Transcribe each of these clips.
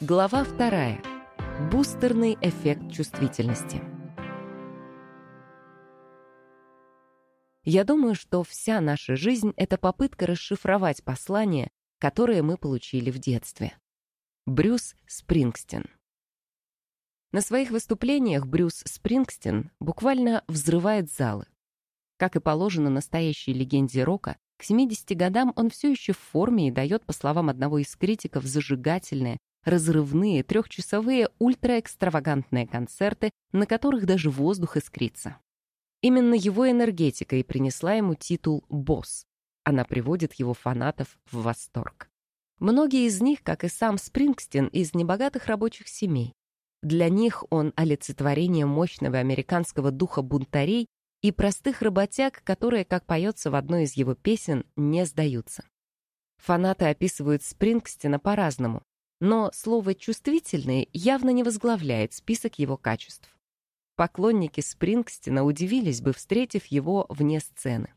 Глава вторая. Бустерный эффект чувствительности. Я думаю, что вся наша жизнь — это попытка расшифровать послание, которое мы получили в детстве. Брюс Спрингстин. На своих выступлениях Брюс Спрингстин буквально взрывает залы. Как и положено настоящей легенде рока, к 70 годам он все еще в форме и дает, по словам одного из критиков, зажигательные, разрывные, трехчасовые, ультраэкстравагантные концерты, на которых даже воздух искрится. Именно его энергетика и принесла ему титул «босс». Она приводит его фанатов в восторг. Многие из них, как и сам Спрингстин, из небогатых рабочих семей. Для них он олицетворение мощного американского духа бунтарей и простых работяг, которые, как поется в одной из его песен, не сдаются. Фанаты описывают Спрингстина по-разному, но слово «чувствительный» явно не возглавляет список его качеств. Поклонники Спрингстина удивились бы, встретив его вне сцены.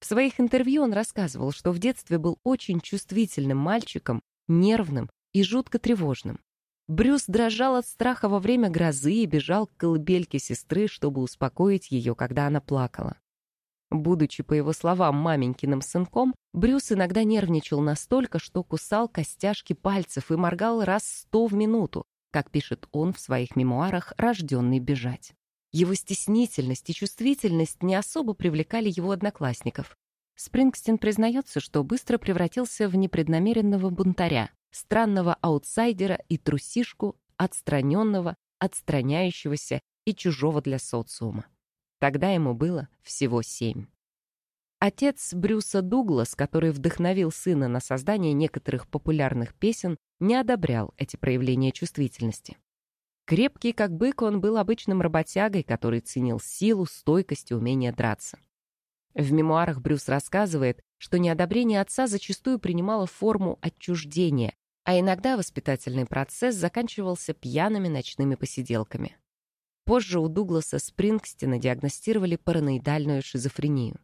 В своих интервью он рассказывал, что в детстве был очень чувствительным мальчиком, нервным и жутко тревожным. Брюс дрожал от страха во время грозы и бежал к колыбельке сестры, чтобы успокоить ее, когда она плакала. Будучи, по его словам, маменькиным сынком, Брюс иногда нервничал настолько, что кусал костяшки пальцев и моргал раз сто в минуту, как пишет он в своих мемуарах «Рожденный бежать». Его стеснительность и чувствительность не особо привлекали его одноклассников. Спрингстин признается, что быстро превратился в непреднамеренного бунтаря, странного аутсайдера и трусишку, отстраненного, отстраняющегося и чужого для социума. Тогда ему было всего семь. Отец Брюса Дуглас, который вдохновил сына на создание некоторых популярных песен, не одобрял эти проявления чувствительности. Крепкий как бык, он был обычным работягой, который ценил силу, стойкость и умение драться. В мемуарах Брюс рассказывает, что неодобрение отца зачастую принимало форму отчуждения, а иногда воспитательный процесс заканчивался пьяными ночными посиделками. Позже у Дугласа Спрингстина диагностировали параноидальную шизофрению.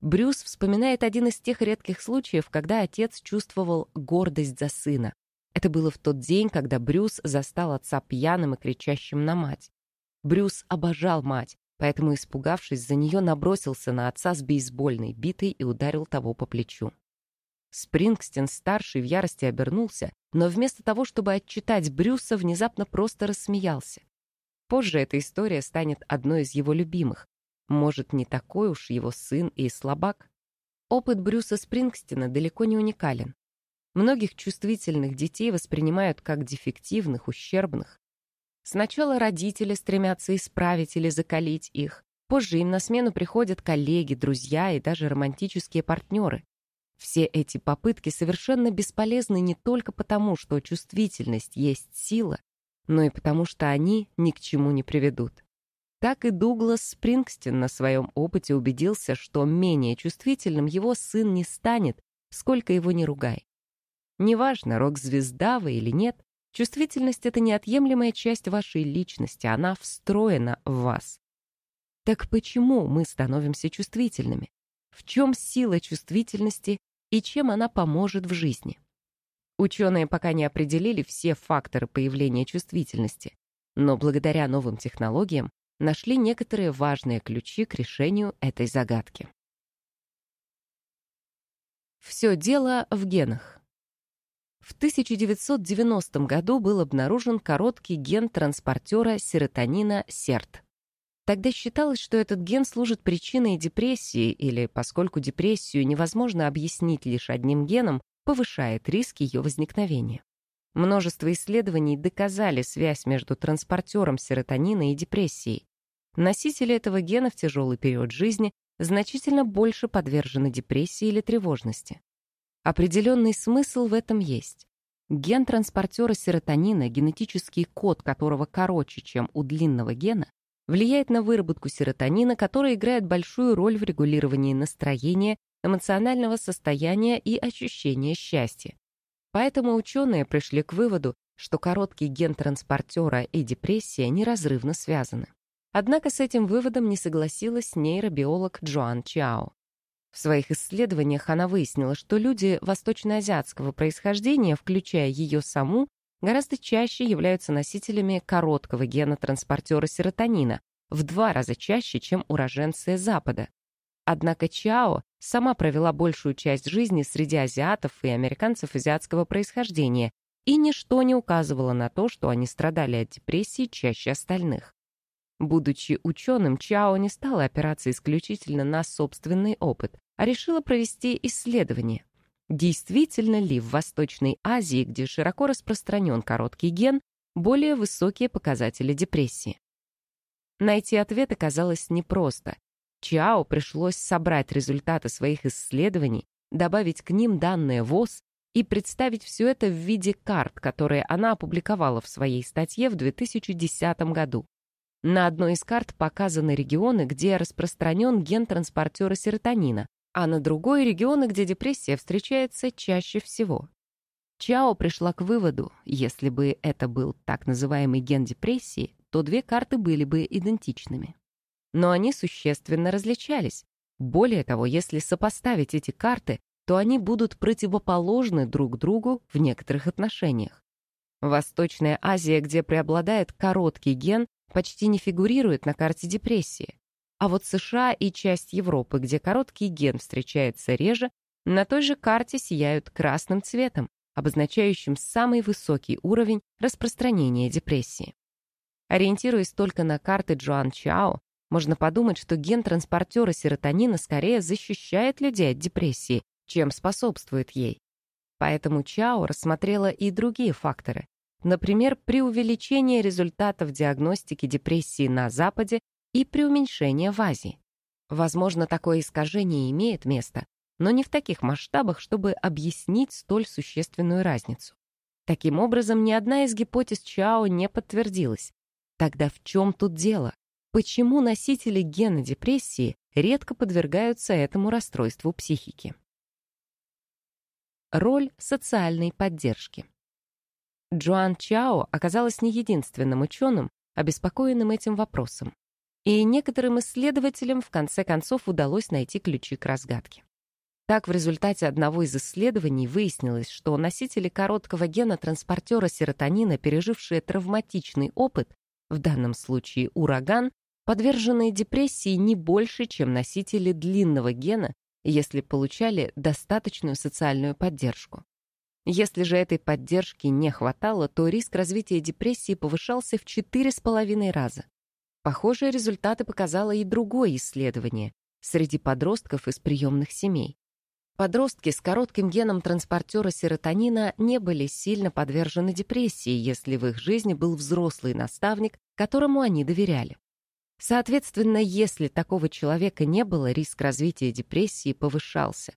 Брюс вспоминает один из тех редких случаев, когда отец чувствовал гордость за сына. Это было в тот день, когда Брюс застал отца пьяным и кричащим на мать. Брюс обожал мать, поэтому, испугавшись за нее, набросился на отца с бейсбольной битой и ударил того по плечу. Спрингстин-старший в ярости обернулся, но вместо того, чтобы отчитать Брюса, внезапно просто рассмеялся. Позже эта история станет одной из его любимых. Может, не такой уж его сын и слабак? Опыт Брюса Спрингстина далеко не уникален. Многих чувствительных детей воспринимают как дефективных, ущербных. Сначала родители стремятся исправить или закалить их. Позже им на смену приходят коллеги, друзья и даже романтические партнеры. Все эти попытки совершенно бесполезны не только потому, что чувствительность есть сила, но и потому что они ни к чему не приведут. Так и Дуглас Спрингстин на своем опыте убедился, что менее чувствительным его сын не станет, сколько его не ругай. Неважно, рок-звезда вы или нет, чувствительность — это неотъемлемая часть вашей личности, она встроена в вас. Так почему мы становимся чувствительными? В чем сила чувствительности и чем она поможет в жизни? Ученые пока не определили все факторы появления чувствительности, но благодаря новым технологиям нашли некоторые важные ключи к решению этой загадки. Все дело в генах. В 1990 году был обнаружен короткий ген транспортера серотонина СЕРТ. Тогда считалось, что этот ген служит причиной депрессии или, поскольку депрессию невозможно объяснить лишь одним геном, повышает риск ее возникновения. Множество исследований доказали связь между транспортером серотонина и депрессией. Носители этого гена в тяжелый период жизни значительно больше подвержены депрессии или тревожности. Определенный смысл в этом есть. Ген транспортера серотонина, генетический код которого короче, чем у длинного гена, влияет на выработку серотонина, который играет большую роль в регулировании настроения эмоционального состояния и ощущения счастья. Поэтому ученые пришли к выводу, что короткий ген транспортера и депрессия неразрывно связаны. Однако с этим выводом не согласилась нейробиолог Джоан Чао. В своих исследованиях она выяснила, что люди восточноазиатского происхождения, включая ее саму, гораздо чаще являются носителями короткого гена транспортера серотонина, в два раза чаще, чем уроженцы Запада. Однако Чао сама провела большую часть жизни среди азиатов и американцев азиатского происхождения, и ничто не указывало на то, что они страдали от депрессии чаще остальных. Будучи ученым, Чао не стала опираться исключительно на собственный опыт, а решила провести исследование. Действительно ли в Восточной Азии, где широко распространен короткий ген, более высокие показатели депрессии? Найти ответ оказалось непросто. Чао пришлось собрать результаты своих исследований, добавить к ним данные ВОЗ и представить все это в виде карт, которые она опубликовала в своей статье в 2010 году. На одной из карт показаны регионы, где распространен ген транспортера серотонина, а на другой — регионы, где депрессия встречается чаще всего. Чао пришла к выводу, если бы это был так называемый ген депрессии, то две карты были бы идентичными. Но они существенно различались. Более того, если сопоставить эти карты, то они будут противоположны друг другу в некоторых отношениях. Восточная Азия, где преобладает короткий ген, почти не фигурирует на карте депрессии. А вот США и часть Европы, где короткий ген встречается реже, на той же карте сияют красным цветом, обозначающим самый высокий уровень распространения депрессии. Ориентируясь только на карты Джоан Чао, можно подумать, что ген транспортера серотонина скорее защищает людей от депрессии, чем способствует ей. Поэтому Чао рассмотрела и другие факторы. Например, при увеличении результатов диагностики депрессии на Западе и при уменьшении в Азии. Возможно, такое искажение имеет место, но не в таких масштабах, чтобы объяснить столь существенную разницу. Таким образом, ни одна из гипотез Чао не подтвердилась, Тогда в чем тут дело? Почему носители гена депрессии редко подвергаются этому расстройству психики? Роль социальной поддержки. Джоан Чао оказалась не единственным ученым, обеспокоенным этим вопросом. И некоторым исследователям в конце концов удалось найти ключи к разгадке. Так, в результате одного из исследований выяснилось, что носители короткого гена транспортера серотонина, пережившие травматичный опыт, в данном случае ураган, подверженные депрессии не больше, чем носители длинного гена, если получали достаточную социальную поддержку. Если же этой поддержки не хватало, то риск развития депрессии повышался в 4,5 раза. Похожие результаты показало и другое исследование среди подростков из приемных семей. Подростки с коротким геном транспортера серотонина не были сильно подвержены депрессии, если в их жизни был взрослый наставник, которому они доверяли. Соответственно, если такого человека не было, риск развития депрессии повышался.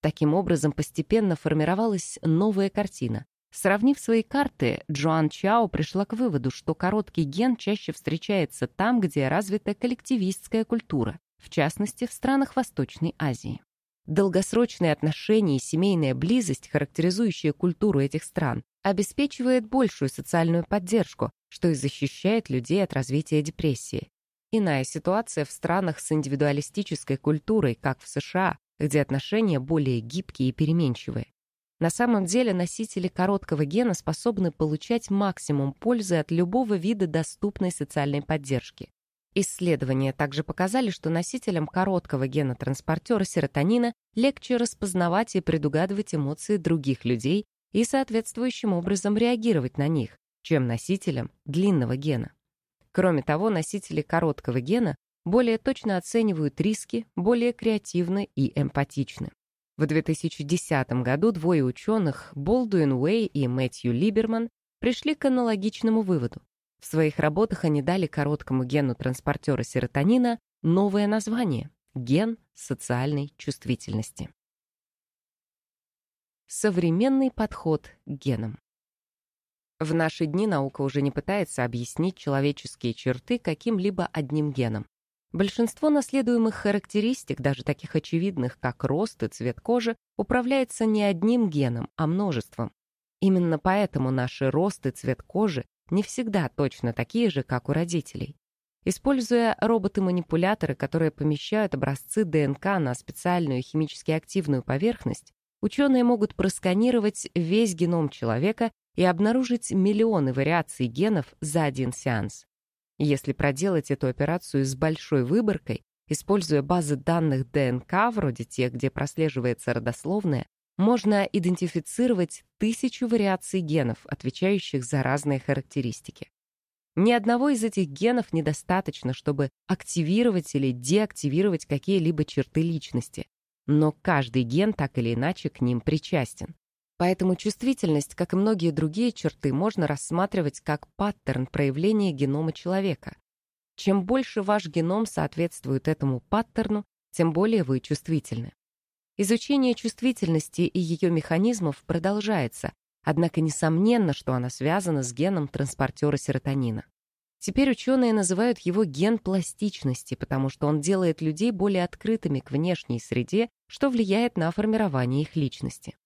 Таким образом, постепенно формировалась новая картина. Сравнив свои карты, Джоан Чао пришла к выводу, что короткий ген чаще встречается там, где развита коллективистская культура, в частности, в странах Восточной Азии. Долгосрочные отношения и семейная близость, характеризующие культуру этих стран, обеспечивает большую социальную поддержку, что и защищает людей от развития депрессии. Иная ситуация в странах с индивидуалистической культурой, как в США, где отношения более гибкие и переменчивые. На самом деле носители короткого гена способны получать максимум пользы от любого вида доступной социальной поддержки. Исследования также показали, что носителям короткого гена транспортера серотонина легче распознавать и предугадывать эмоции других людей и соответствующим образом реагировать на них, чем носителям длинного гена. Кроме того, носители короткого гена более точно оценивают риски, более креативны и эмпатичны. В 2010 году двое ученых, Болдуин Уэй и Мэтью Либерман, пришли к аналогичному выводу. В своих работах они дали короткому гену транспортера серотонина новое название — ген социальной чувствительности. Современный подход к генам. В наши дни наука уже не пытается объяснить человеческие черты каким-либо одним геном. Большинство наследуемых характеристик, даже таких очевидных, как рост и цвет кожи, управляется не одним геном, а множеством. Именно поэтому наши рост и цвет кожи не всегда точно такие же, как у родителей. Используя роботы-манипуляторы, которые помещают образцы ДНК на специальную химически активную поверхность, ученые могут просканировать весь геном человека и обнаружить миллионы вариаций генов за один сеанс. Если проделать эту операцию с большой выборкой, используя базы данных ДНК, вроде тех, где прослеживается родословная, можно идентифицировать тысячу вариаций генов, отвечающих за разные характеристики. Ни одного из этих генов недостаточно, чтобы активировать или деактивировать какие-либо черты личности, но каждый ген так или иначе к ним причастен. Поэтому чувствительность, как и многие другие черты, можно рассматривать как паттерн проявления генома человека. Чем больше ваш геном соответствует этому паттерну, тем более вы чувствительны. Изучение чувствительности и ее механизмов продолжается, однако несомненно, что она связана с геном транспортера серотонина. Теперь ученые называют его ген пластичности, потому что он делает людей более открытыми к внешней среде, что влияет на формирование их личности.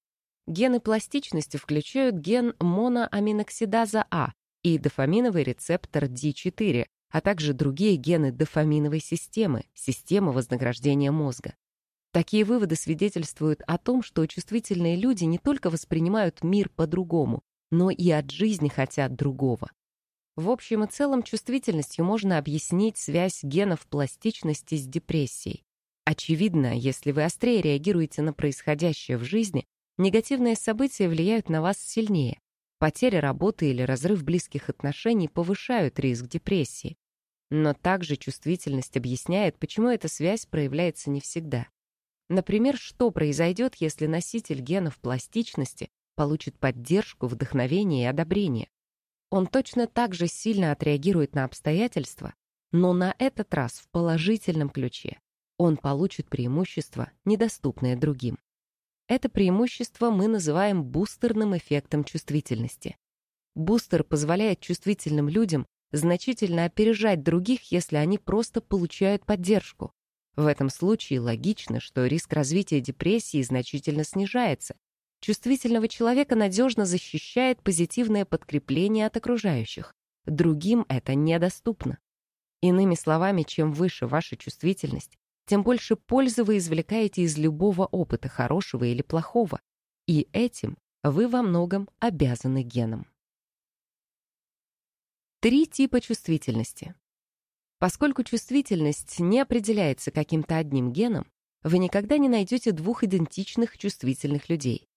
Гены пластичности включают ген моноаминоксидаза А и дофаминовый рецептор D4, а также другие гены дофаминовой системы, системы вознаграждения мозга. Такие выводы свидетельствуют о том, что чувствительные люди не только воспринимают мир по-другому, но и от жизни хотят другого. В общем и целом чувствительностью можно объяснить связь генов пластичности с депрессией. Очевидно, если вы острее реагируете на происходящее в жизни, Негативные события влияют на вас сильнее. Потеря работы или разрыв близких отношений повышают риск депрессии. Но также чувствительность объясняет, почему эта связь проявляется не всегда. Например, что произойдет, если носитель генов пластичности получит поддержку, вдохновение и одобрение? Он точно так же сильно отреагирует на обстоятельства, но на этот раз в положительном ключе. Он получит преимущество, недоступное другим. Это преимущество мы называем бустерным эффектом чувствительности. Бустер позволяет чувствительным людям значительно опережать других, если они просто получают поддержку. В этом случае логично, что риск развития депрессии значительно снижается. Чувствительного человека надежно защищает позитивное подкрепление от окружающих. Другим это недоступно. Иными словами, чем выше ваша чувствительность, тем больше пользы вы извлекаете из любого опыта, хорошего или плохого. И этим вы во многом обязаны генам. Три типа чувствительности. Поскольку чувствительность не определяется каким-то одним геном, вы никогда не найдете двух идентичных чувствительных людей.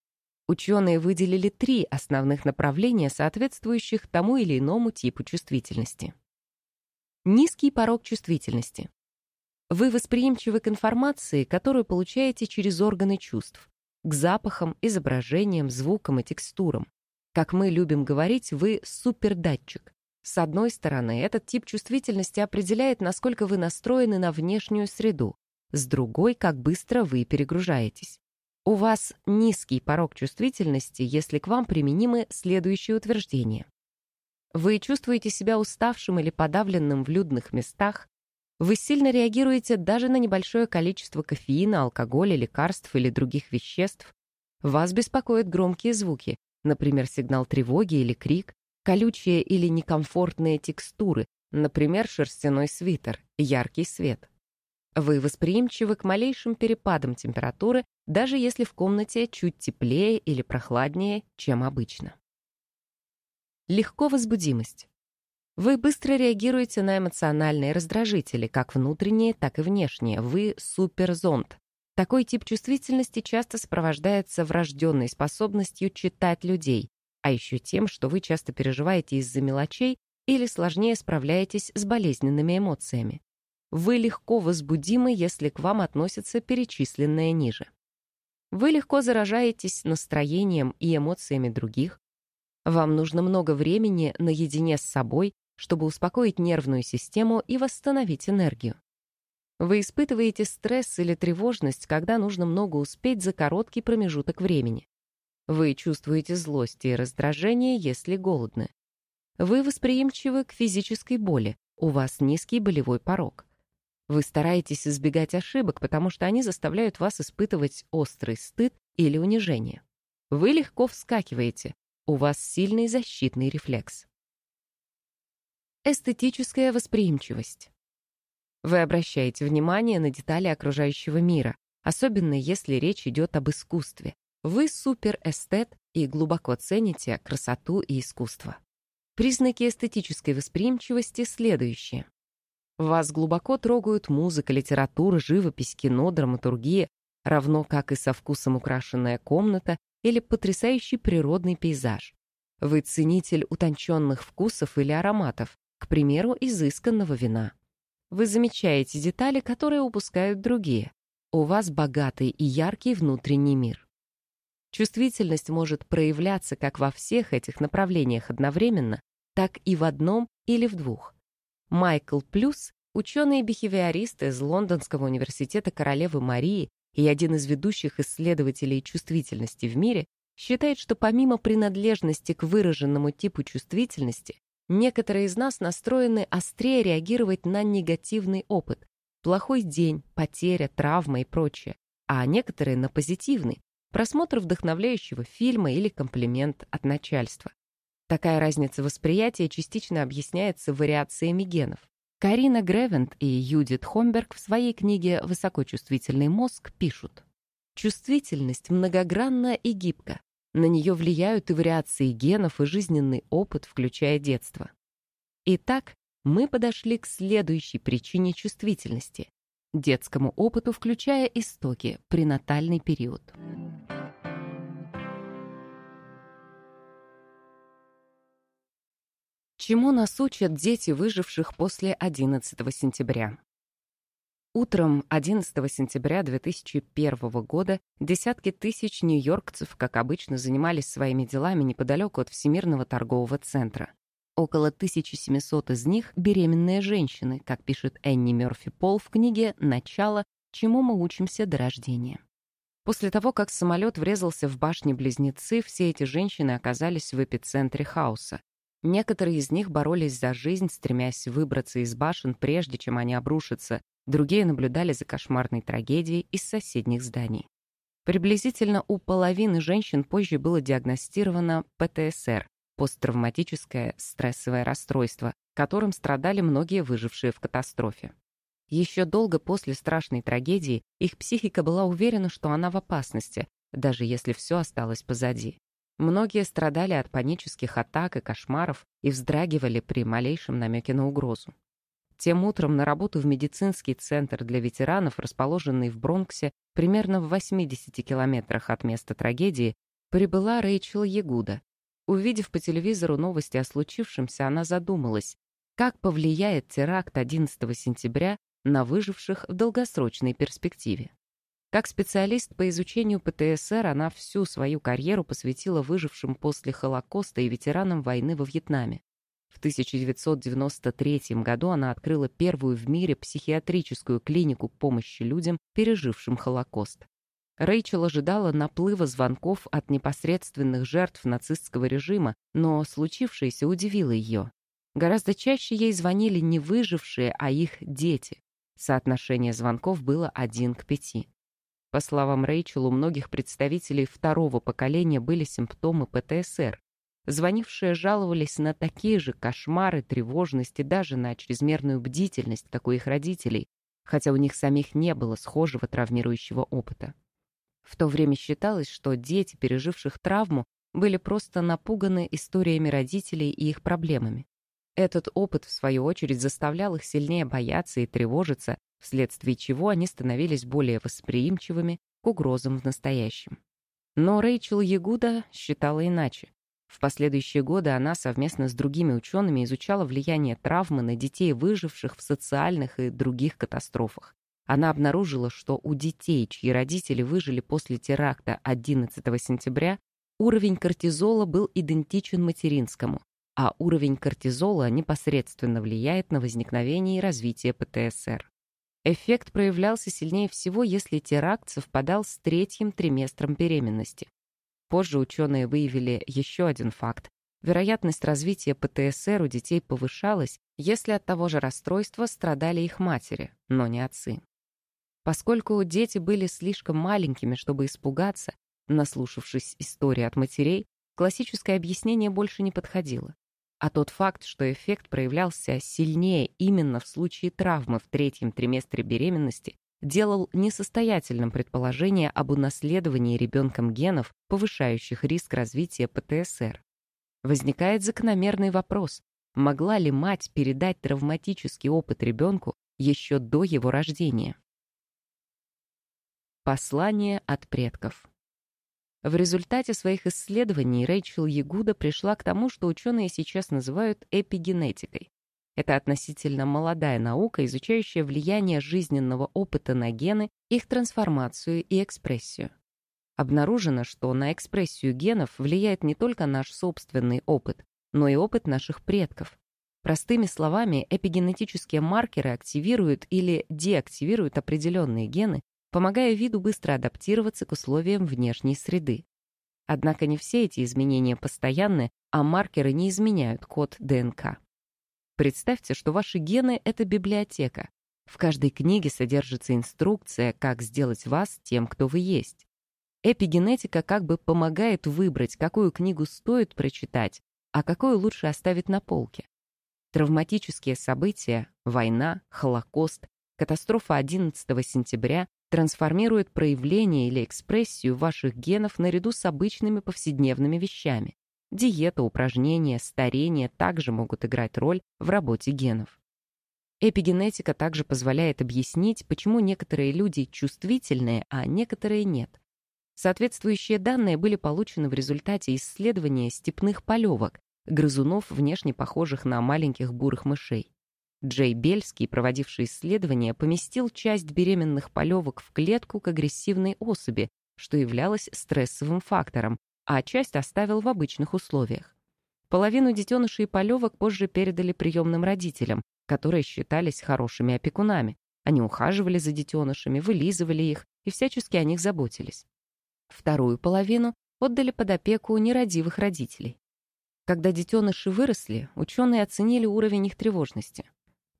Ученые выделили три основных направления, соответствующих тому или иному типу чувствительности. Низкий порог чувствительности. Вы восприимчивы к информации, которую получаете через органы чувств, к запахам, изображениям, звукам и текстурам. Как мы любим говорить, вы супердатчик. С одной стороны, этот тип чувствительности определяет, насколько вы настроены на внешнюю среду, с другой, как быстро вы перегружаетесь. У вас низкий порог чувствительности, если к вам применимы следующие утверждения. Вы чувствуете себя уставшим или подавленным в людных местах, вы сильно реагируете даже на небольшое количество кофеина, алкоголя, лекарств или других веществ. Вас беспокоят громкие звуки, например, сигнал тревоги или крик, колючие или некомфортные текстуры, например, шерстяной свитер, яркий свет. Вы восприимчивы к малейшим перепадам температуры, даже если в комнате чуть теплее или прохладнее, чем обычно. Легко возбудимость. Вы быстро реагируете на эмоциональные раздражители, как внутренние, так и внешние. Вы суперзонд. Такой тип чувствительности часто сопровождается врожденной способностью читать людей, а еще тем, что вы часто переживаете из-за мелочей или сложнее справляетесь с болезненными эмоциями. Вы легко возбудимы, если к вам относятся перечисленные ниже. Вы легко заражаетесь настроением и эмоциями других. Вам нужно много времени наедине с собой, чтобы успокоить нервную систему и восстановить энергию. Вы испытываете стресс или тревожность, когда нужно много успеть за короткий промежуток времени. Вы чувствуете злость и раздражение, если голодны. Вы восприимчивы к физической боли, у вас низкий болевой порог. Вы стараетесь избегать ошибок, потому что они заставляют вас испытывать острый стыд или унижение. Вы легко вскакиваете, у вас сильный защитный рефлекс. Эстетическая восприимчивость. Вы обращаете внимание на детали окружающего мира, особенно если речь идет об искусстве. Вы суперэстет, и глубоко цените красоту и искусство. Признаки эстетической восприимчивости следующие. Вас глубоко трогают музыка, литература, живопись, кино, драматургия, равно как и со вкусом украшенная комната или потрясающий природный пейзаж. Вы ценитель утонченных вкусов или ароматов, к примеру, изысканного вина. Вы замечаете детали, которые упускают другие. У вас богатый и яркий внутренний мир. Чувствительность может проявляться как во всех этих направлениях одновременно, так и в одном или в двух. Майкл Плюс, ученый-бихевиорист из Лондонского университета Королевы Марии и один из ведущих исследователей чувствительности в мире, считает, что помимо принадлежности к выраженному типу чувствительности, некоторые из нас настроены острее реагировать на негативный опыт, плохой день, потеря, травма и прочее, а некоторые на позитивный, просмотр вдохновляющего фильма или комплимент от начальства. Такая разница восприятия частично объясняется вариациями генов. Карина Гревент и Юдит Хомберг в своей книге «Высокочувствительный мозг» пишут. Чувствительность многогранна и гибка. На нее влияют и вариации генов, и жизненный опыт, включая детство. Итак, мы подошли к следующей причине чувствительности – детскому опыту, включая истоки, пренатальный период. Чему нас учат дети, выживших после 11 сентября? Утром 11 сентября 2001 года десятки тысяч нью-йоркцев, как обычно, занимались своими делами неподалеку от Всемирного торгового центра. Около 1700 из них — беременные женщины, как пишет Энни Мёрфи Пол в книге «Начало. Чему мы учимся до рождения». После того, как самолет врезался в башни-близнецы, все эти женщины оказались в эпицентре хаоса. Некоторые из них боролись за жизнь, стремясь выбраться из башен, прежде чем они обрушатся, другие наблюдали за кошмарной трагедией из соседних зданий. Приблизительно у половины женщин позже было диагностировано ПТСР – посттравматическое стрессовое расстройство, которым страдали многие выжившие в катастрофе. Еще долго после страшной трагедии их психика была уверена, что она в опасности, даже если все осталось позади. Многие страдали от панических атак и кошмаров и вздрагивали при малейшем намеке на угрозу. Тем утром на работу в медицинский центр для ветеранов, расположенный в Бронксе, примерно в 80 километрах от места трагедии, прибыла Рэйчел Ягуда. Увидев по телевизору новости о случившемся, она задумалась, как повлияет теракт 11 сентября на выживших в долгосрочной перспективе. Как специалист по изучению ПТСР она всю свою карьеру посвятила выжившим после Холокоста и ветеранам войны во Вьетнаме. В 1993 году она открыла первую в мире психиатрическую клинику помощи людям, пережившим Холокост. Рэйчел ожидала наплыва звонков от непосредственных жертв нацистского режима, но случившееся удивило ее. Гораздо чаще ей звонили не выжившие, а их дети. Соотношение звонков было один к пяти. По словам Рэйчел, у многих представителей второго поколения были симптомы ПТСР. Звонившие жаловались на такие же кошмары, тревожности, даже на чрезмерную бдительность, как у их родителей, хотя у них самих не было схожего травмирующего опыта. В то время считалось, что дети, переживших травму, были просто напуганы историями родителей и их проблемами. Этот опыт, в свою очередь, заставлял их сильнее бояться и тревожиться, вследствие чего они становились более восприимчивыми к угрозам в настоящем. Но Рэйчел Ягуда считала иначе. В последующие годы она совместно с другими учеными изучала влияние травмы на детей, выживших в социальных и других катастрофах. Она обнаружила, что у детей, чьи родители выжили после теракта 11 сентября, уровень кортизола был идентичен материнскому, а уровень кортизола непосредственно влияет на возникновение и развитие ПТСР. Эффект проявлялся сильнее всего, если теракт совпадал с третьим триместром беременности. Позже ученые выявили еще один факт. Вероятность развития ПТСР у детей повышалась, если от того же расстройства страдали их матери, но не отцы. Поскольку дети были слишком маленькими, чтобы испугаться, наслушавшись истории от матерей, классическое объяснение больше не подходило. А тот факт, что эффект проявлялся сильнее именно в случае травмы в третьем триместре беременности, делал несостоятельным предположение об унаследовании ребенком генов, повышающих риск развития ПТСР. Возникает закономерный вопрос, могла ли мать передать травматический опыт ребенку еще до его рождения? Послание от предков. В результате своих исследований Рэйчел Ягуда пришла к тому, что ученые сейчас называют эпигенетикой. Это относительно молодая наука, изучающая влияние жизненного опыта на гены, их трансформацию и экспрессию. Обнаружено, что на экспрессию генов влияет не только наш собственный опыт, но и опыт наших предков. Простыми словами, эпигенетические маркеры активируют или деактивируют определенные гены, помогая виду быстро адаптироваться к условиям внешней среды. Однако не все эти изменения постоянны, а маркеры не изменяют код ДНК. Представьте, что ваши гены — это библиотека. В каждой книге содержится инструкция, как сделать вас тем, кто вы есть. Эпигенетика как бы помогает выбрать, какую книгу стоит прочитать, а какую лучше оставить на полке. Травматические события, война, Холокост, катастрофа 11 сентября трансформируют проявление или экспрессию ваших генов наряду с обычными повседневными вещами. Диета, упражнения, старение также могут играть роль в работе генов. Эпигенетика также позволяет объяснить, почему некоторые люди чувствительные, а некоторые нет. Соответствующие данные были получены в результате исследования степных полевок, грызунов, внешне похожих на маленьких бурых мышей. Джей Бельский, проводивший исследование, поместил часть беременных полевок в клетку к агрессивной особи, что являлось стрессовым фактором, а часть оставил в обычных условиях. Половину детенышей полевок позже передали приемным родителям, которые считались хорошими опекунами. Они ухаживали за детенышами, вылизывали их и всячески о них заботились. Вторую половину отдали под опеку нерадивых родителей. Когда детеныши выросли, ученые оценили уровень их тревожности.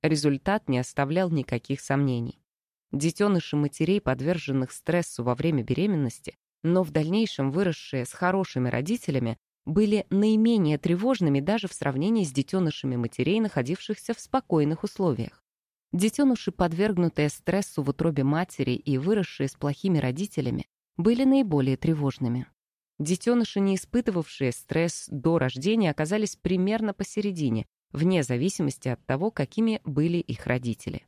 Результат не оставлял никаких сомнений. Детеныши матерей, подверженных стрессу во время беременности, но в дальнейшем выросшие с хорошими родителями, были наименее тревожными даже в сравнении с детенышами матерей, находившихся в спокойных условиях. Детеныши, подвергнутые стрессу в утробе матери и выросшие с плохими родителями, были наиболее тревожными. Детеныши, не испытывавшие стресс до рождения, оказались примерно посередине, вне зависимости от того, какими были их родители.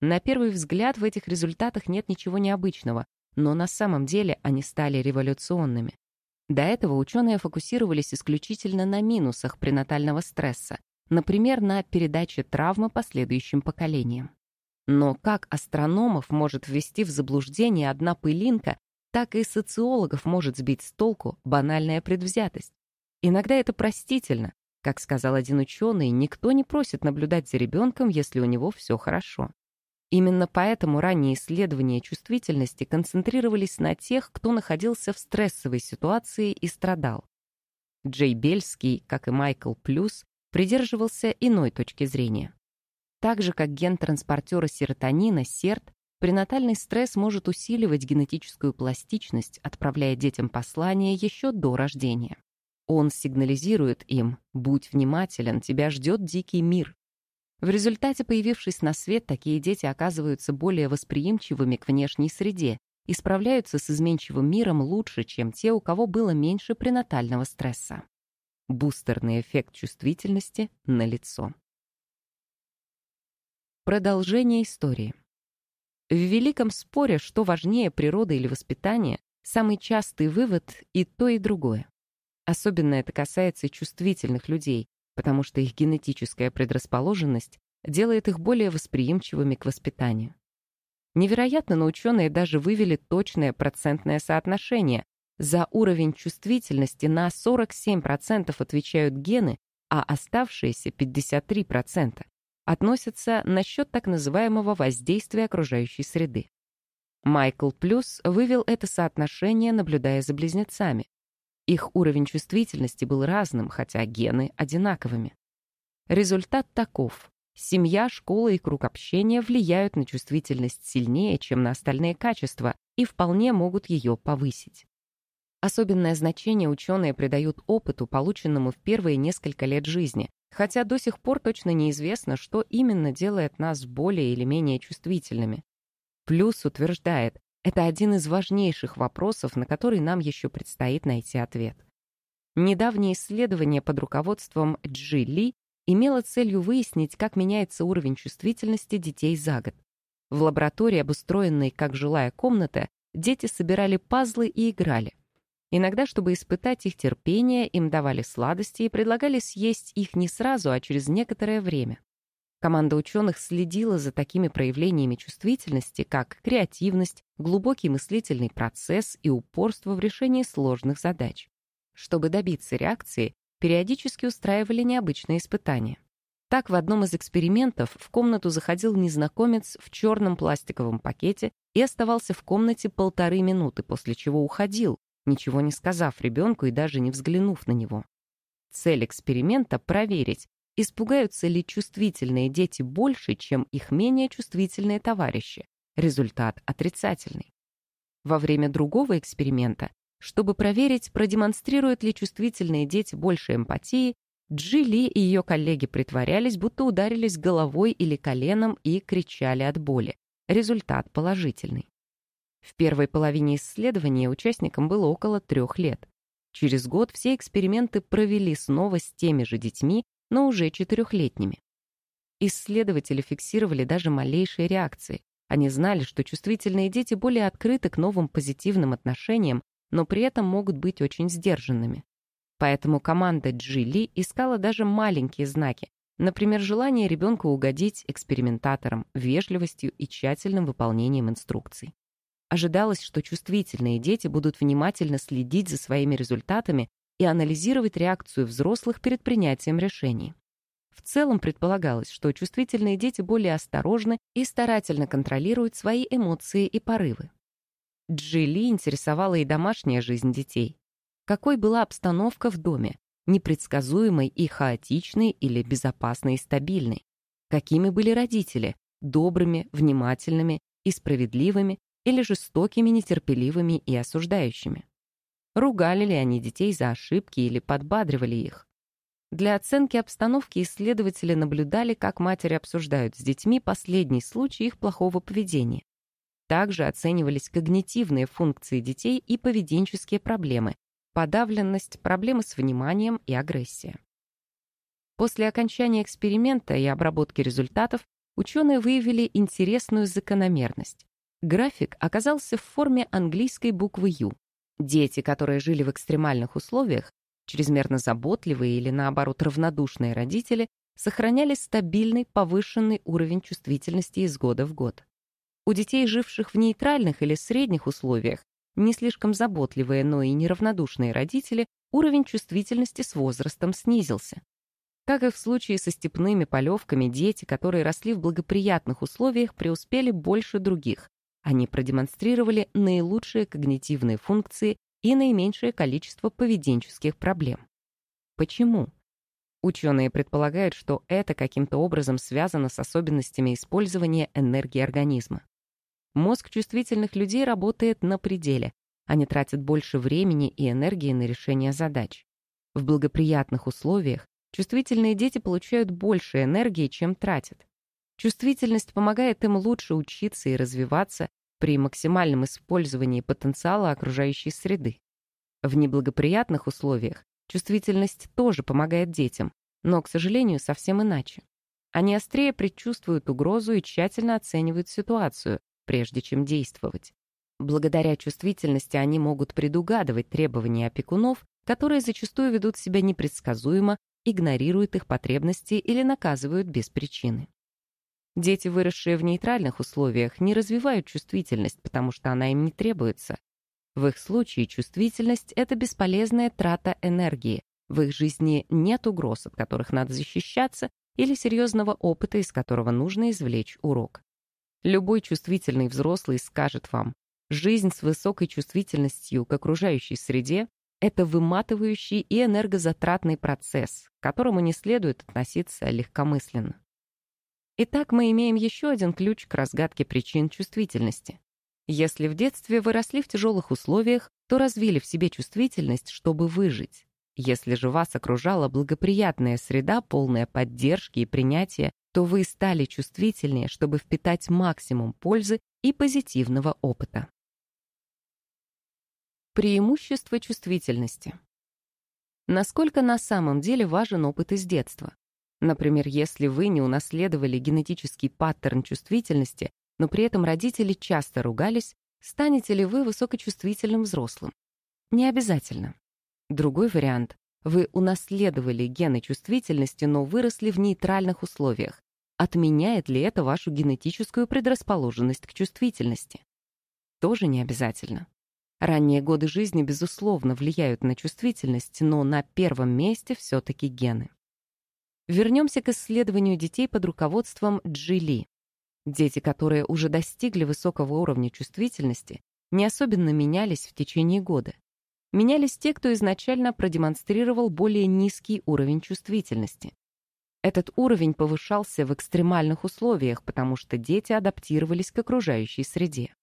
На первый взгляд в этих результатах нет ничего необычного, но на самом деле они стали революционными. До этого ученые фокусировались исключительно на минусах пренатального стресса, например, на передаче травмы последующим поколениям. Но как астрономов может ввести в заблуждение одна пылинка, так и социологов может сбить с толку банальная предвзятость. Иногда это простительно. Как сказал один ученый, никто не просит наблюдать за ребенком, если у него все хорошо. Именно поэтому ранние исследования чувствительности концентрировались на тех, кто находился в стрессовой ситуации и страдал. Джей Бельский, как и Майкл Плюс, придерживался иной точки зрения. Так же, как ген транспортера серотонина, СЕРТ, пренатальный стресс может усиливать генетическую пластичность, отправляя детям послания еще до рождения. Он сигнализирует им «Будь внимателен, тебя ждет дикий мир, в результате, появившись на свет, такие дети оказываются более восприимчивыми к внешней среде и справляются с изменчивым миром лучше, чем те, у кого было меньше пренатального стресса. Бустерный эффект чувствительности налицо. Продолжение истории. В великом споре, что важнее, природа или воспитание, самый частый вывод — и то, и другое. Особенно это касается чувствительных людей, потому что их генетическая предрасположенность делает их более восприимчивыми к воспитанию. Невероятно, но ученые даже вывели точное процентное соотношение. За уровень чувствительности на 47% отвечают гены, а оставшиеся 53% относятся на счет так называемого воздействия окружающей среды. Майкл Плюс вывел это соотношение, наблюдая за близнецами. Их уровень чувствительности был разным, хотя гены одинаковыми. Результат таков. Семья, школа и круг общения влияют на чувствительность сильнее, чем на остальные качества, и вполне могут ее повысить. Особенное значение ученые придают опыту, полученному в первые несколько лет жизни, хотя до сих пор точно неизвестно, что именно делает нас более или менее чувствительными. Плюс утверждает, это один из важнейших вопросов, на который нам еще предстоит найти ответ. Недавнее исследование под руководством Джи Ли имело целью выяснить, как меняется уровень чувствительности детей за год. В лаборатории, обустроенной как жилая комната, дети собирали пазлы и играли. Иногда, чтобы испытать их терпение, им давали сладости и предлагали съесть их не сразу, а через некоторое время. Команда ученых следила за такими проявлениями чувствительности, как креативность, глубокий мыслительный процесс и упорство в решении сложных задач. Чтобы добиться реакции, периодически устраивали необычные испытания. Так, в одном из экспериментов в комнату заходил незнакомец в черном пластиковом пакете и оставался в комнате полторы минуты, после чего уходил, ничего не сказав ребенку и даже не взглянув на него. Цель эксперимента — проверить, испугаются ли чувствительные дети больше, чем их менее чувствительные товарищи. Результат отрицательный. Во время другого эксперимента, чтобы проверить, продемонстрируют ли чувствительные дети больше эмпатии, Джилли и ее коллеги притворялись, будто ударились головой или коленом и кричали от боли. Результат положительный. В первой половине исследования участникам было около трех лет. Через год все эксперименты провели снова с теми же детьми, но уже четырехлетними. Исследователи фиксировали даже малейшие реакции. Они знали, что чувствительные дети более открыты к новым позитивным отношениям, но при этом могут быть очень сдержанными. Поэтому команда Джилли искала даже маленькие знаки, например, желание ребенка угодить экспериментаторам, вежливостью и тщательным выполнением инструкций. Ожидалось, что чувствительные дети будут внимательно следить за своими результатами и анализировать реакцию взрослых перед принятием решений. В целом предполагалось, что чувствительные дети более осторожны и старательно контролируют свои эмоции и порывы. Джилли интересовала и домашняя жизнь детей. Какой была обстановка в доме, непредсказуемой и хаотичной или безопасной и стабильной? Какими были родители, добрыми, внимательными и справедливыми или жестокими, нетерпеливыми и осуждающими. Ругали ли они детей за ошибки или подбадривали их? Для оценки обстановки исследователи наблюдали, как матери обсуждают с детьми последний случай их плохого поведения. Также оценивались когнитивные функции детей и поведенческие проблемы, подавленность, проблемы с вниманием и агрессия. После окончания эксперимента и обработки результатов ученые выявили интересную закономерность. График оказался в форме английской буквы «Ю». Дети, которые жили в экстремальных условиях, чрезмерно заботливые или, наоборот, равнодушные родители, сохраняли стабильный повышенный уровень чувствительности из года в год. У детей, живших в нейтральных или средних условиях, не слишком заботливые, но и неравнодушные родители, уровень чувствительности с возрастом снизился. Как и в случае со степными полевками, дети, которые росли в благоприятных условиях, преуспели больше других, они продемонстрировали наилучшие когнитивные функции и наименьшее количество поведенческих проблем. Почему? Ученые предполагают, что это каким-то образом связано с особенностями использования энергии организма. Мозг чувствительных людей работает на пределе. Они тратят больше времени и энергии на решение задач. В благоприятных условиях чувствительные дети получают больше энергии, чем тратят. Чувствительность помогает им лучше учиться и развиваться при максимальном использовании потенциала окружающей среды. В неблагоприятных условиях чувствительность тоже помогает детям, но, к сожалению, совсем иначе. Они острее предчувствуют угрозу и тщательно оценивают ситуацию, прежде чем действовать. Благодаря чувствительности они могут предугадывать требования опекунов, которые зачастую ведут себя непредсказуемо, игнорируют их потребности или наказывают без причины. Дети, выросшие в нейтральных условиях, не развивают чувствительность, потому что она им не требуется. В их случае чувствительность — это бесполезная трата энергии. В их жизни нет угроз, от которых надо защищаться, или серьезного опыта, из которого нужно извлечь урок. Любой чувствительный взрослый скажет вам, жизнь с высокой чувствительностью к окружающей среде — это выматывающий и энергозатратный процесс, к которому не следует относиться легкомысленно. Итак, мы имеем еще один ключ к разгадке причин чувствительности. Если в детстве вы росли в тяжелых условиях, то развили в себе чувствительность, чтобы выжить. Если же вас окружала благоприятная среда, полная поддержки и принятия, то вы стали чувствительнее, чтобы впитать максимум пользы и позитивного опыта. Преимущество чувствительности. Насколько на самом деле важен опыт из детства? Например, если вы не унаследовали генетический паттерн чувствительности, но при этом родители часто ругались, станете ли вы высокочувствительным взрослым? Не обязательно. Другой вариант. Вы унаследовали гены чувствительности, но выросли в нейтральных условиях. Отменяет ли это вашу генетическую предрасположенность к чувствительности? Тоже не обязательно. Ранние годы жизни, безусловно, влияют на чувствительность, но на первом месте все-таки гены. Вернемся к исследованию детей под руководством Джили. Дети, которые уже достигли высокого уровня чувствительности, не особенно менялись в течение года. Менялись те, кто изначально продемонстрировал более низкий уровень чувствительности. Этот уровень повышался в экстремальных условиях, потому что дети адаптировались к окружающей среде.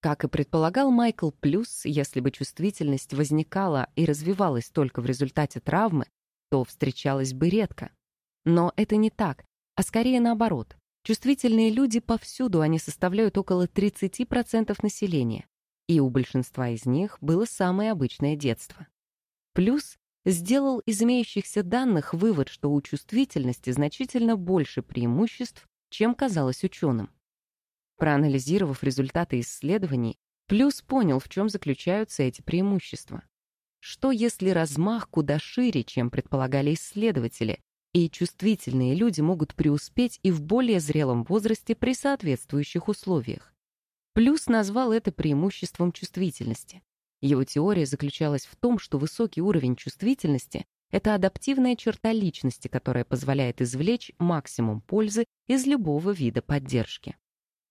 Как и предполагал Майкл Плюс, если бы чувствительность возникала и развивалась только в результате травмы, то встречалась бы редко. Но это не так, а скорее наоборот. Чувствительные люди повсюду, они составляют около 30% населения, и у большинства из них было самое обычное детство. Плюс сделал из имеющихся данных вывод, что у чувствительности значительно больше преимуществ, чем казалось ученым. Проанализировав результаты исследований, Плюс понял, в чем заключаются эти преимущества. Что если размах куда шире, чем предполагали исследователи, и чувствительные люди могут преуспеть и в более зрелом возрасте при соответствующих условиях? Плюс назвал это преимуществом чувствительности. Его теория заключалась в том, что высокий уровень чувствительности — это адаптивная черта личности, которая позволяет извлечь максимум пользы из любого вида поддержки.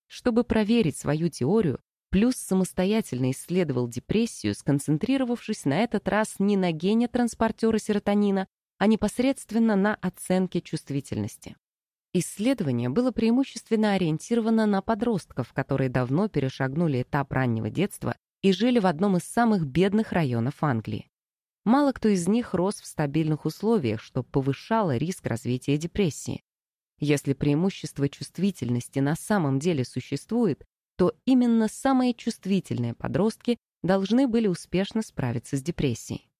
Чтобы проверить свою теорию, Плюс самостоятельно исследовал депрессию, сконцентрировавшись на этот раз не на гене транспортера серотонина, а непосредственно на оценке чувствительности. Исследование было преимущественно ориентировано на подростков, которые давно перешагнули этап раннего детства и жили в одном из самых бедных районов Англии. Мало кто из них рос в стабильных условиях, что повышало риск развития депрессии. Если преимущество чувствительности на самом деле существует, то именно самые чувствительные подростки должны были успешно справиться с депрессией.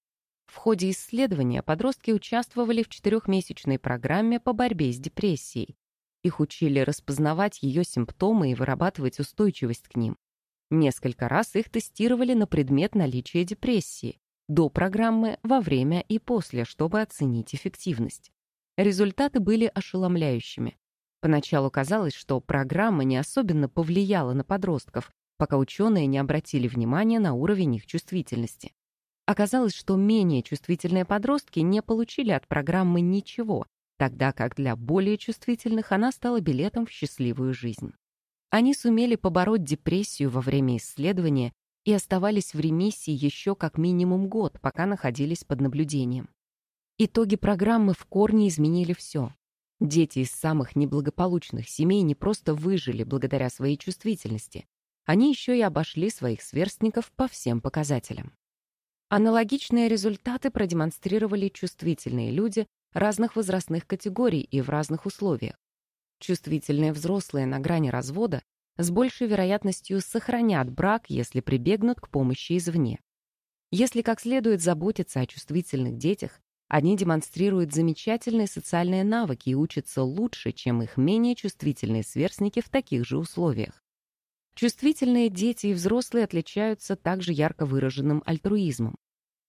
В ходе исследования подростки участвовали в четырехмесячной программе по борьбе с депрессией. Их учили распознавать ее симптомы и вырабатывать устойчивость к ним. Несколько раз их тестировали на предмет наличия депрессии, до программы, во время и после, чтобы оценить эффективность. Результаты были ошеломляющими. Поначалу казалось, что программа не особенно повлияла на подростков, пока ученые не обратили внимания на уровень их чувствительности. Оказалось, что менее чувствительные подростки не получили от программы ничего, тогда как для более чувствительных она стала билетом в счастливую жизнь. Они сумели побороть депрессию во время исследования и оставались в ремиссии еще как минимум год, пока находились под наблюдением. Итоги программы в корне изменили все. Дети из самых неблагополучных семей не просто выжили благодаря своей чувствительности, они еще и обошли своих сверстников по всем показателям. Аналогичные результаты продемонстрировали чувствительные люди разных возрастных категорий и в разных условиях. Чувствительные взрослые на грани развода с большей вероятностью сохранят брак, если прибегнут к помощи извне. Если как следует заботиться о чувствительных детях, они демонстрируют замечательные социальные навыки и учатся лучше, чем их менее чувствительные сверстники в таких же условиях. Чувствительные дети и взрослые отличаются также ярко выраженным альтруизмом.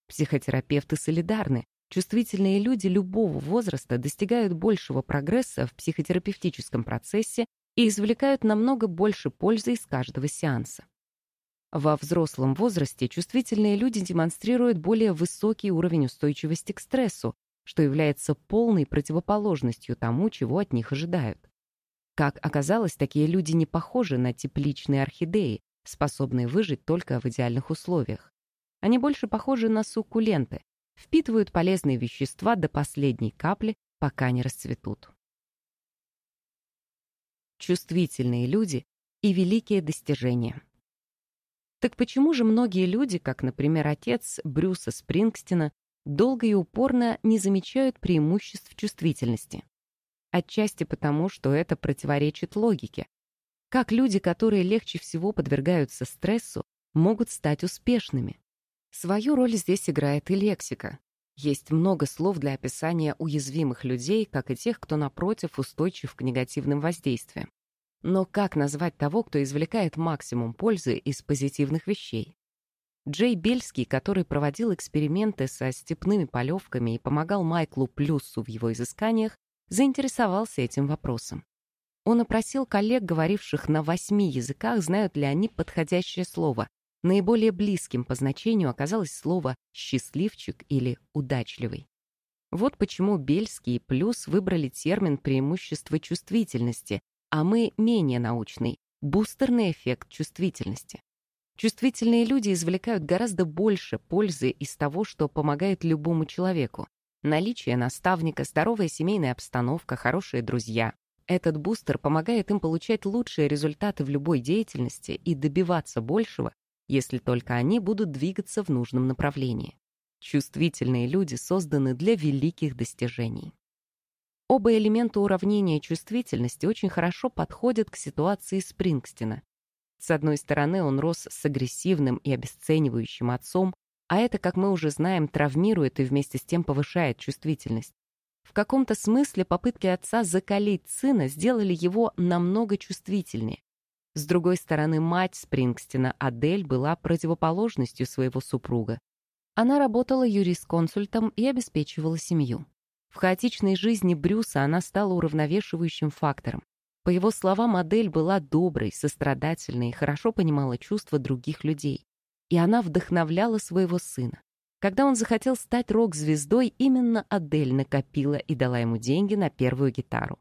Психотерапевты солидарны. Чувствительные люди любого возраста достигают большего прогресса в психотерапевтическом процессе и извлекают намного больше пользы из каждого сеанса. Во взрослом возрасте чувствительные люди демонстрируют более высокий уровень устойчивости к стрессу, что является полной противоположностью тому, чего от них ожидают. Как оказалось, такие люди не похожи на тепличные орхидеи, способные выжить только в идеальных условиях. Они больше похожи на суккуленты, впитывают полезные вещества до последней капли, пока не расцветут. Чувствительные люди и великие достижения. Так почему же многие люди, как, например, отец Брюса Спрингстина, долго и упорно не замечают преимуществ чувствительности? Отчасти потому, что это противоречит логике. Как люди, которые легче всего подвергаются стрессу, могут стать успешными? Свою роль здесь играет и лексика. Есть много слов для описания уязвимых людей, как и тех, кто, напротив, устойчив к негативным воздействиям. Но как назвать того, кто извлекает максимум пользы из позитивных вещей? Джей Бельский, который проводил эксперименты со степными полевками и помогал Майклу Плюсу в его изысканиях, заинтересовался этим вопросом. Он опросил коллег, говоривших на восьми языках, знают ли они подходящее слово. Наиболее близким по значению оказалось слово «счастливчик» или «удачливый». Вот почему Бельский и Плюс выбрали термин преимущества чувствительности, а мы менее научный — бустерный эффект чувствительности. Чувствительные люди извлекают гораздо больше пользы из того, что помогает любому человеку. Наличие наставника, здоровая семейная обстановка, хорошие друзья. Этот бустер помогает им получать лучшие результаты в любой деятельности и добиваться большего, если только они будут двигаться в нужном направлении. Чувствительные люди созданы для великих достижений. Оба элемента уравнения чувствительности очень хорошо подходят к ситуации Спрингстина. С одной стороны, он рос с агрессивным и обесценивающим отцом, а это, как мы уже знаем, травмирует и вместе с тем повышает чувствительность. В каком-то смысле попытки отца закалить сына сделали его намного чувствительнее. С другой стороны, мать Спрингстина, Адель, была противоположностью своего супруга. Она работала юрисконсультом и обеспечивала семью. В хаотичной жизни Брюса она стала уравновешивающим фактором. По его словам, модель была доброй, сострадательной и хорошо понимала чувства других людей. И она вдохновляла своего сына. Когда он захотел стать рок-звездой, именно Адель накопила и дала ему деньги на первую гитару.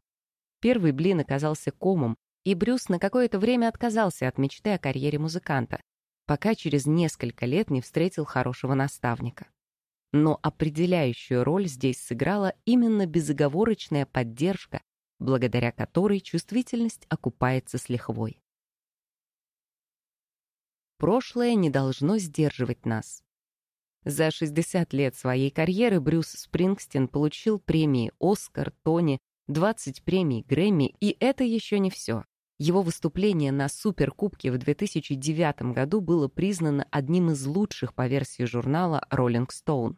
Первый блин оказался комом, и Брюс на какое-то время отказался от мечты о карьере музыканта, пока через несколько лет не встретил хорошего наставника. Но определяющую роль здесь сыграла именно безоговорочная поддержка, благодаря которой чувствительность окупается с лихвой. Прошлое не должно сдерживать нас. За 60 лет своей карьеры Брюс Спрингстин получил премии «Оскар», «Тони», 20 премий «Грэмми», и это еще не все. Его выступление на Суперкубке в 2009 году было признано одним из лучших по версии журнала Rolling Stone.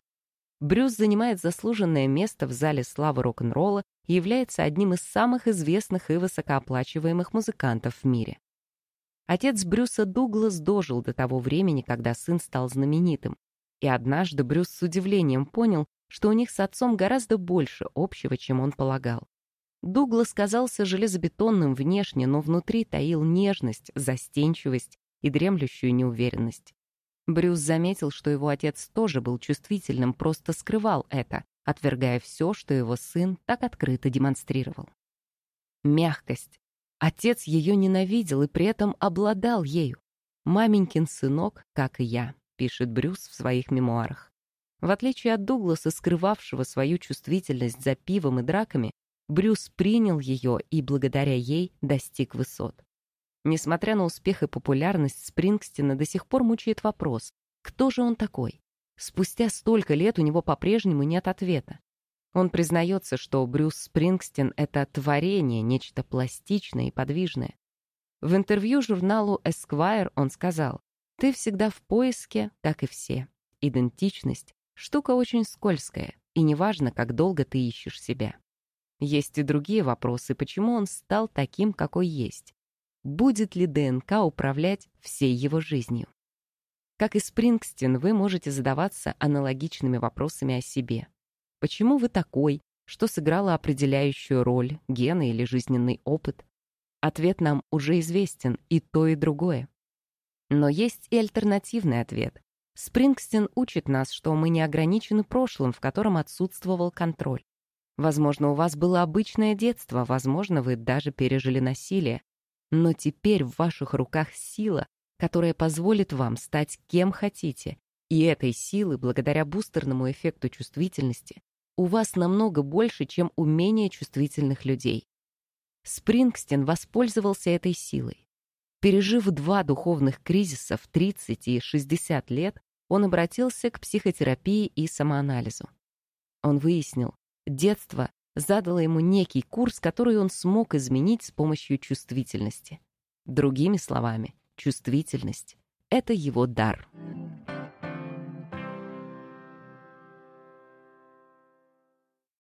Брюс занимает заслуженное место в зале славы рок-н-ролла и является одним из самых известных и высокооплачиваемых музыкантов в мире. Отец Брюса Дуглас дожил до того времени, когда сын стал знаменитым, и однажды Брюс с удивлением понял, что у них с отцом гораздо больше общего, чем он полагал. Дуглас казался железобетонным внешне, но внутри таил нежность, застенчивость и дремлющую неуверенность. Брюс заметил, что его отец тоже был чувствительным, просто скрывал это, отвергая все, что его сын так открыто демонстрировал. Мягкость. Отец ее ненавидел и при этом обладал ею. Маменькин сынок, как и я пишет Брюс в своих мемуарах. В отличие от Дугласа, скрывавшего свою чувствительность за пивом и драками, Брюс принял ее и благодаря ей достиг высот. Несмотря на успех и популярность Спрингстина, до сих пор мучает вопрос, кто же он такой? Спустя столько лет у него по-прежнему нет ответа. Он признается, что Брюс Спрингстин — это творение, нечто пластичное и подвижное. В интервью журналу Esquire он сказал, ты всегда в поиске, как и все. Идентичность — штука очень скользкая, и неважно, как долго ты ищешь себя. Есть и другие вопросы, почему он стал таким, какой есть. Будет ли ДНК управлять всей его жизнью? Как и Спрингстин, вы можете задаваться аналогичными вопросами о себе. Почему вы такой? Что сыграло определяющую роль, гены или жизненный опыт? Ответ нам уже известен, и то, и другое. Но есть и альтернативный ответ. Спрингстин учит нас, что мы не ограничены прошлым, в котором отсутствовал контроль. Возможно, у вас было обычное детство, возможно, вы даже пережили насилие. Но теперь в ваших руках сила, которая позволит вам стать кем хотите. И этой силы, благодаря бустерному эффекту чувствительности, у вас намного больше, чем умение чувствительных людей. Спрингстин воспользовался этой силой. Пережив два духовных кризиса в 30 и 60 лет, он обратился к психотерапии и самоанализу. Он выяснил, детство задало ему некий курс, который он смог изменить с помощью чувствительности. Другими словами, чувствительность — это его дар.